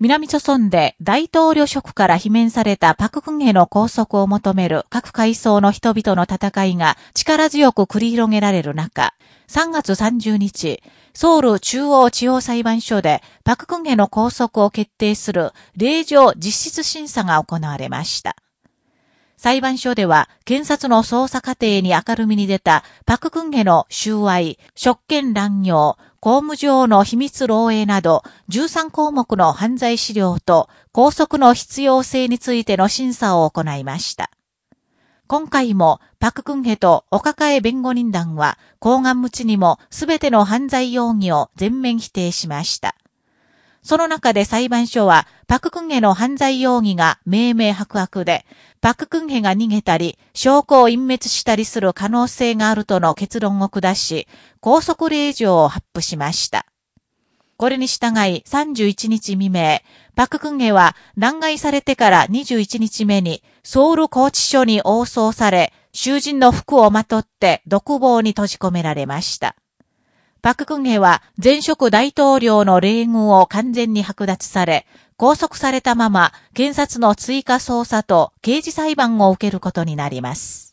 南朝村で大統領職から罷免されたパククンヘの拘束を求める各階層の人々の戦いが力強く繰り広げられる中、3月30日、ソウル中央地方裁判所でパククンヘの拘束を決定する令状実質審査が行われました。裁判所では、検察の捜査過程に明るみに出た、パククンゲの収賄、職権乱用、公務上の秘密漏洩など、13項目の犯罪資料と、拘束の必要性についての審査を行いました。今回も、パククンヘとお抱え弁護人団は、公願無知にもすべての犯罪容疑を全面否定しました。その中で裁判所は、パククンヘの犯罪容疑が明明白白で、パククンヘが逃げたり、証拠を隠滅したりする可能性があるとの結論を下し、拘束令状を発布しました。これに従い31日未明、パククンヘは弾劾されてから21日目にソウル拘置所に応送され、囚人の服をまとって独房に閉じ込められました。パククンヘは前職大統領の礼遇を完全に剥奪され、拘束されたまま検察の追加捜査と刑事裁判を受けることになります。